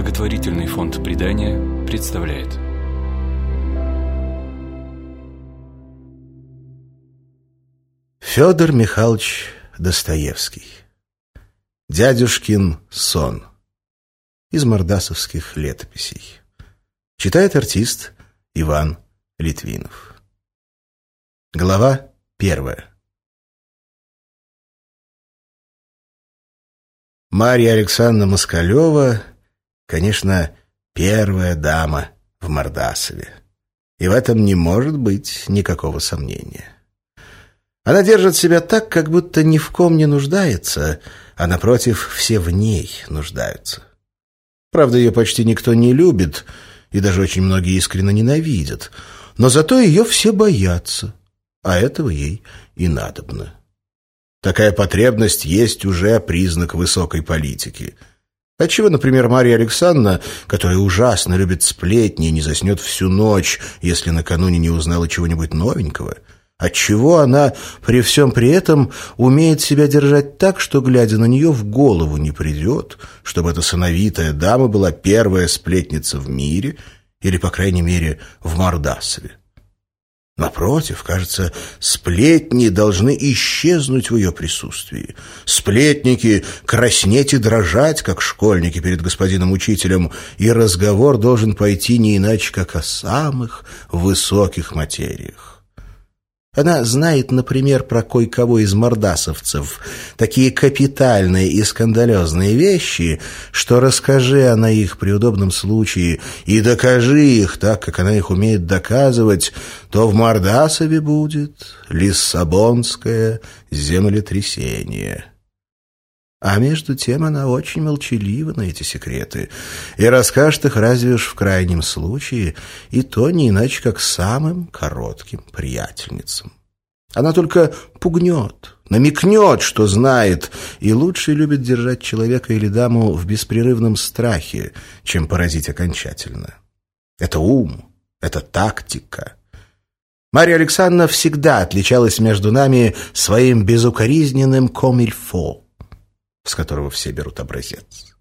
Благотворительный фонд «Предания» представляет. Федор Михайлович Достоевский. Дядюшкин сон. Из мордасовских летописей. Читает артист Иван Литвинов. Глава первая. Марья Александровна Москалева, конечно, первая дама в Мордасове. И в этом не может быть никакого сомнения. Она держит себя так, как будто ни в ком не нуждается, а, напротив, все в ней нуждаются. Правда, ее почти никто не любит, и даже очень многие искренне ненавидят, но зато ее все боятся, а этого ей и надобно. Такая потребность есть уже признак высокой политики. Отчего, например, Мария Александровна, которая ужасно любит сплетни и не заснет всю ночь, если накануне не узнала чего-нибудь новенького, отчего она при всем при этом умеет себя держать так, что, глядя на нее, в голову не придет, чтобы эта сыновитая дама была первая сплетница в мире или, по крайней мере, в Мордасове. Напротив, кажется, сплетни должны исчезнуть в ее присутствии. Сплетники краснеть и дрожать, как школьники перед господином учителем, и разговор должен пойти не иначе, как о самых высоких материях. Она знает, например, про кое-кого из мордасовцев такие капитальные и скандалезные вещи, что расскажи она их при удобном случае и докажи их так, как она их умеет доказывать, то в Мордасове будет Лиссабонское землетрясение». А между тем она очень молчалива на эти секреты и расскажет их разве уж в крайнем случае, и то не иначе, как самым коротким приятельницам. Она только пугнет, намекнет, что знает, и лучше любит держать человека или даму в беспрерывном страхе, чем поразить окончательно. Это ум, это тактика. Мария Александровна всегда отличалась между нами своим безукоризненным комильфо с которого все берут образец.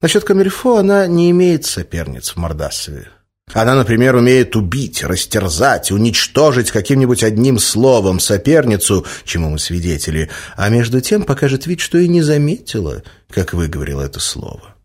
Насчет камильфо она не имеет соперниц в Мордасове. Она, например, умеет убить, растерзать, уничтожить каким-нибудь одним словом соперницу, чему мы свидетели, а между тем покажет вид, что и не заметила, как выговорила это слово.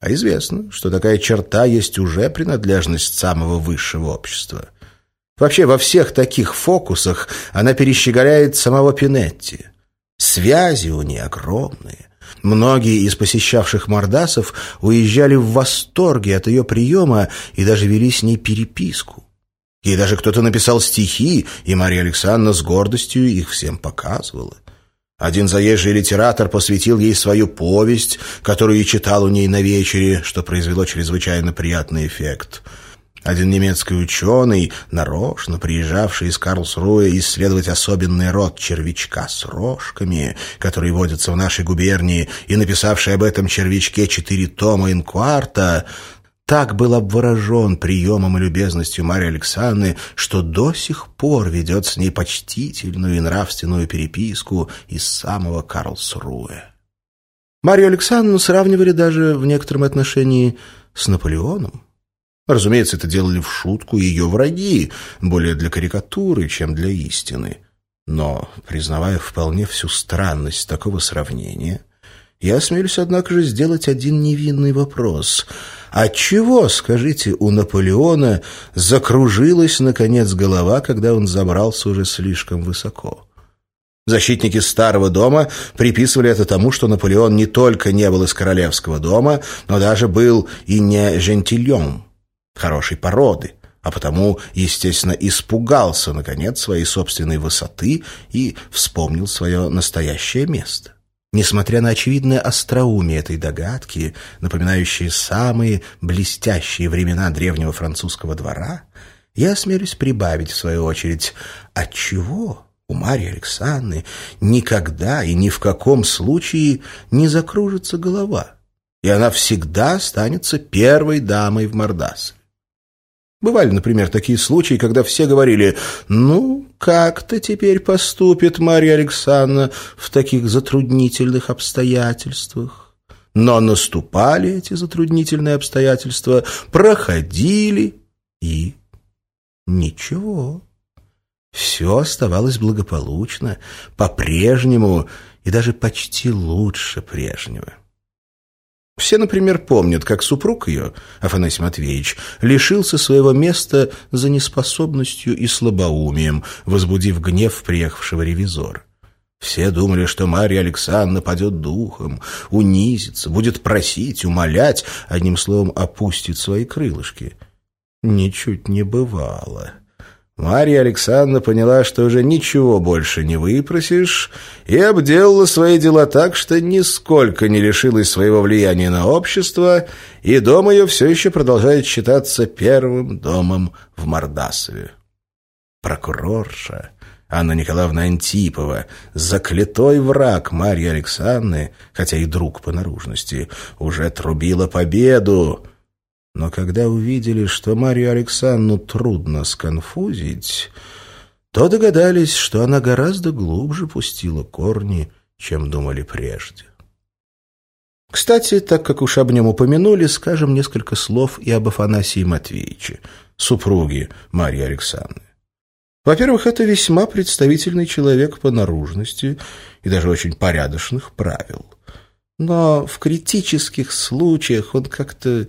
А известно, что такая черта есть уже принадлежность самого высшего общества. Вообще, во всех таких фокусах она перещеголяет самого Пинетти. Связи у нее огромные. Многие из посещавших Мордасов уезжали в восторге от ее приема и даже вели с ней переписку. Ей даже кто-то написал стихи, и Мария Александровна с гордостью их всем показывала. Один заезжий литератор посвятил ей свою повесть, которую читал у ней на вечере, что произвело чрезвычайно приятный эффект – один немецкий ученый, нарочно приезжавший из Карлсруэ исследовать особенный род червячка с рожками, который водится в нашей губернии, и написавший об этом червячке четыре тома инкварта, так был обворожен приемом и любезностью Марии Александры, что до сих пор ведет с ней почтительную и нравственную переписку из самого Карлсруэ. Марию Александровну сравнивали даже в некотором отношении с Наполеоном. Разумеется, это делали в шутку ее враги, более для карикатуры, чем для истины. Но, признавая вполне всю странность такого сравнения, я осмелюсь, однако же, сделать один невинный вопрос. Отчего, скажите, у Наполеона закружилась, наконец, голова, когда он забрался уже слишком высоко? Защитники старого дома приписывали это тому, что Наполеон не только не был из королевского дома, но даже был и не жентильон хорошей породы, а потому, естественно, испугался, наконец, своей собственной высоты и вспомнил свое настоящее место. Несмотря на очевидное остроумие этой догадки, напоминающие самые блестящие времена древнего французского двора, я осмелюсь прибавить, в свою очередь, отчего у Марии Александры никогда и ни в каком случае не закружится голова, и она всегда останется первой дамой в Мордасове. Бывали, например, такие случаи, когда все говорили «Ну, как-то теперь поступит Марья Александровна в таких затруднительных обстоятельствах?» Но наступали эти затруднительные обстоятельства, проходили и ничего. Все оставалось благополучно, по-прежнему и даже почти лучше прежнего. Все, например, помнят, как супруг ее, Афанасий Матвеевич, лишился своего места за неспособностью и слабоумием, возбудив гнев приехавшего ревизора. Все думали, что Марья Александровна падет духом, унизится, будет просить, умолять, одним словом, опустит свои крылышки. Ничуть не бывало. Марья Александровна поняла, что уже ничего больше не выпросишь, и обделала свои дела так, что нисколько не лишилась своего влияния на общество, и дом ее все еще продолжает считаться первым домом в Мордасове. Прокурорша Анна Николаевна Антипова, заклятой враг Марьи Александры, хотя и друг по наружности, уже трубила победу, но когда увидели, что Марию Александру трудно сконфузить, то догадались, что она гораздо глубже пустила корни, чем думали прежде. Кстати, так как уж об нем упомянули, скажем несколько слов и об Афанасии Матвеевиче, супруге Марьи Александры. Во-первых, это весьма представительный человек по наружности и даже очень порядочных правил. Но в критических случаях он как-то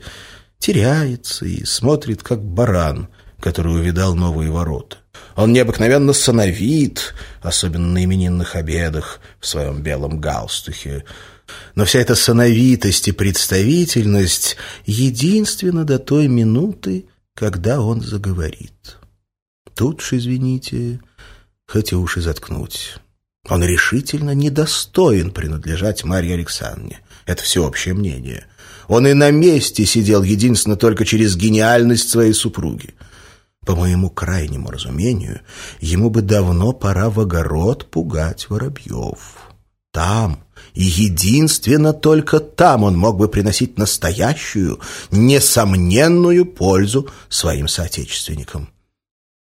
теряется и смотрит, как баран, который увидал новые ворота. Он необыкновенно сановит, особенно на именинных обедах, в своем белом галстухе. Но вся эта сановитость и представительность единственна до той минуты, когда он заговорит. Тут ж, извините, хотя уж и заткнуть. Он решительно недостоин принадлежать Марье Александровне. Это всеобщее мнение. Он и на месте сидел единственно только через гениальность своей супруги. По моему крайнему разумению, ему бы давно пора в огород пугать воробьев. Там, и единственно только там он мог бы приносить настоящую, несомненную пользу своим соотечественникам.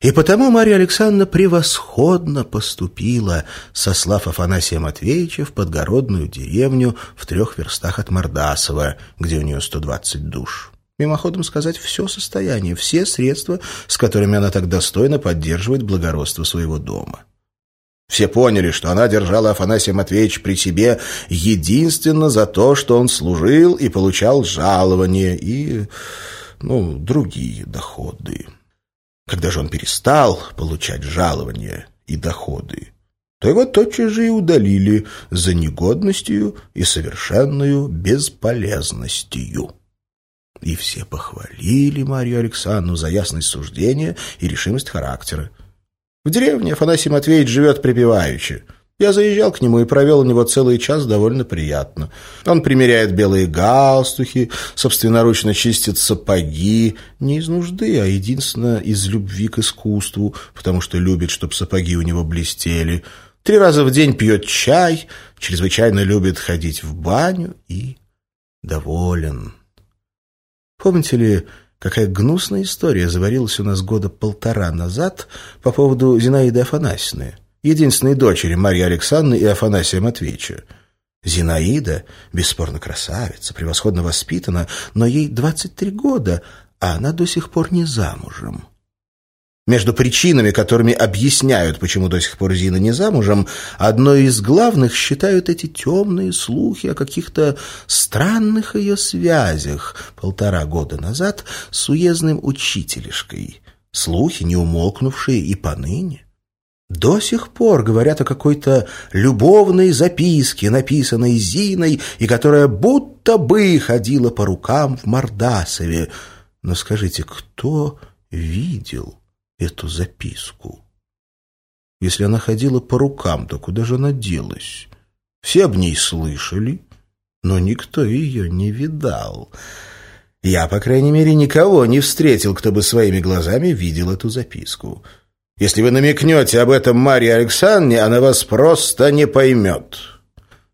И потому Марья Александровна превосходно поступила, сослав Афанасия Матвеевича в подгородную деревню в трех верстах от Мордасова, где у нее 120 душ. Мимоходом сказать, все состояние, все средства, с которыми она так достойно поддерживает благородство своего дома. Все поняли, что она держала Афанасия Матвеевича при себе единственно за то, что он служил и получал жалование и, ну, другие доходы. Когда же он перестал получать жалования и доходы, то его тотчас же и удалили за негодностью и совершенную бесполезностью. И все похвалили Марию Александровну за ясность суждения и решимость характера. В деревне Афанасий Матвеевич живет припеваючи — я заезжал к нему и провел у него целый час довольно приятно. Он примеряет белые галстухи, собственноручно чистит сапоги, не из нужды, а единственно из любви к искусству, потому что любит, чтобы сапоги у него блестели. Три раза в день пьет чай, чрезвычайно любит ходить в баню и доволен. Помните ли, какая гнусная история заварилась у нас года полтора назад по поводу Зинаиды Афанасьевны? Единственной дочери Марьи Александровны и Афанасия Матвеевича. Зинаида, бесспорно красавица, превосходно воспитана, но ей 23 года, а она до сих пор не замужем. Между причинами, которыми объясняют, почему до сих пор Зина не замужем, одной из главных считают эти темные слухи о каких-то странных ее связях полтора года назад с уездным учителешкой. Слухи, не умолкнувшие и поныне. До сих пор говорят о какой-то любовной записке, написанной Зиной, и которая будто бы ходила по рукам в Мордасове. Но скажите, кто видел эту записку? Если она ходила по рукам, то куда же она делась? Все об ней слышали, но никто ее не видал. Я, по крайней мере, никого не встретил, кто бы своими глазами видел эту записку. Если вы намекнете об этом Марье Александровне, она вас просто не поймет.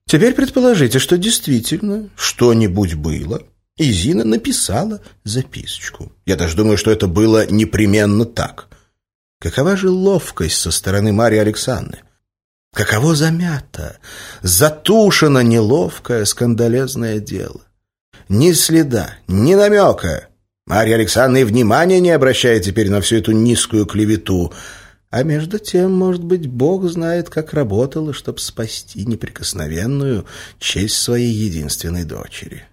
Теперь предположите, что действительно что-нибудь было, и Зина написала записочку. Я даже думаю, что это было непременно так. Какова же ловкость со стороны Марьи Александровны? Каково замято, затушено неловкое скандалезное дело. Ни следа, ни намека. Марья Александровна и внимания не обращает теперь на всю эту низкую клевету. А между тем, может быть, Бог знает, как работала, чтобы спасти неприкосновенную честь своей единственной дочери.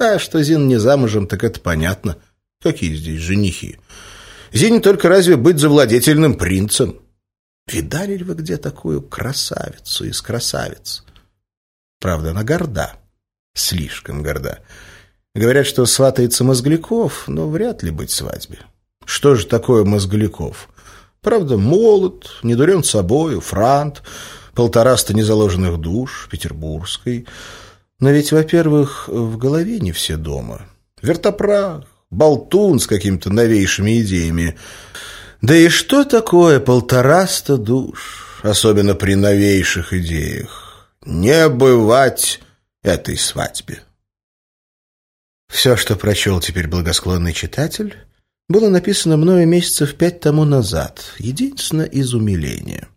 А что Зин не замужем, так это понятно. Какие здесь женихи? Зине только разве быть завладетельным принцем? Видали ли вы где такую красавицу из красавиц? Правда, она горда, слишком горда. Говорят, что сватается Мозгляков, но вряд ли быть свадьбе. Что же такое Мозгляков? Правда, молод, не дурен собою, франт, полтораста незаложенных душ, петербургской. Но ведь, во-первых, в голове не все дома. Вертопрах, болтун с какими-то новейшими идеями. Да и что такое полтораста душ, особенно при новейших идеях? Не бывать этой свадьбе. Все, что прочел теперь благосклонный читатель, было написано мною месяцев пять тому назад, единственно из умиления.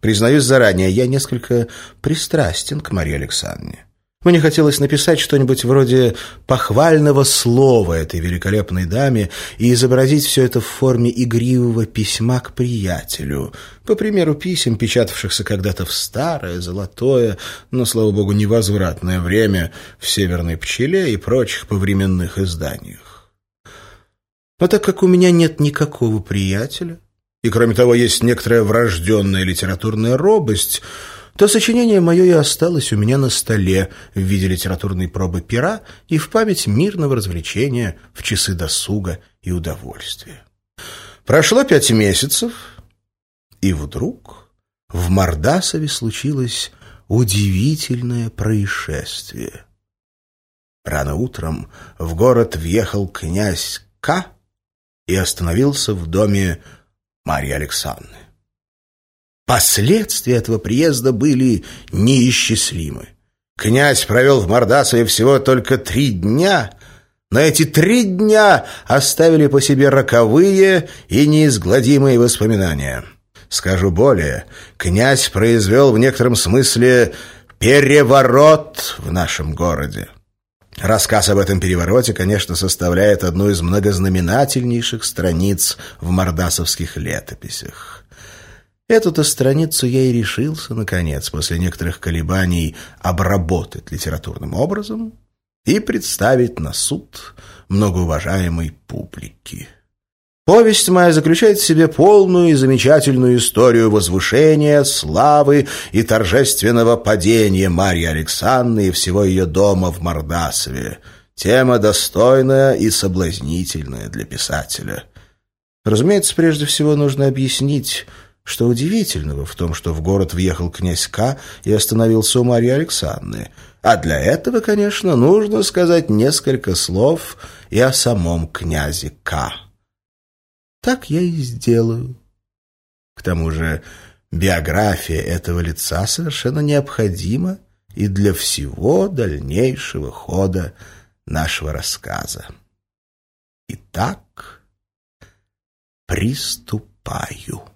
Признаюсь заранее, я несколько пристрастен к Марии Александровне. Мне хотелось написать что-нибудь вроде похвального слова этой великолепной даме и изобразить все это в форме игривого письма к приятелю, по примеру писем, печатавшихся когда-то в старое, золотое, но, слава богу, невозвратное время в «Северной пчеле» и прочих повременных изданиях. Но так как у меня нет никакого приятеля, и, кроме того, есть некоторая врожденная литературная робость — то сочинение мое и осталось у меня на столе в виде литературной пробы пера и в память мирного развлечения в часы досуга и удовольствия. Прошло пять месяцев, и вдруг в Мордасове случилось удивительное происшествие. Рано утром в город въехал князь К. и остановился в доме Марьи Александры. Последствия этого приезда были неисчислимы. Князь провел в Мордасове всего только три дня, но эти три дня оставили по себе роковые и неизгладимые воспоминания. Скажу более, князь произвел в некотором смысле переворот в нашем городе. Рассказ об этом перевороте, конечно, составляет одну из многознаменательнейших страниц в мордасовских летописях. Эту-то страницу я и решился, наконец, после некоторых колебаний, обработать литературным образом и представить на суд многоуважаемой публики. Повесть моя заключает в себе полную и замечательную историю возвышения, славы и торжественного падения Марьи Александры и всего ее дома в Мордасове. Тема достойная и соблазнительная для писателя. Разумеется, прежде всего нужно объяснить, что удивительного в том, что в город въехал князь К. и остановился у Марьи Александры? А для этого, конечно, нужно сказать несколько слов и о самом князе К. Так я и сделаю. К тому же биография этого лица совершенно необходима и для всего дальнейшего хода нашего рассказа. Итак, приступаю.